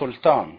سلطان.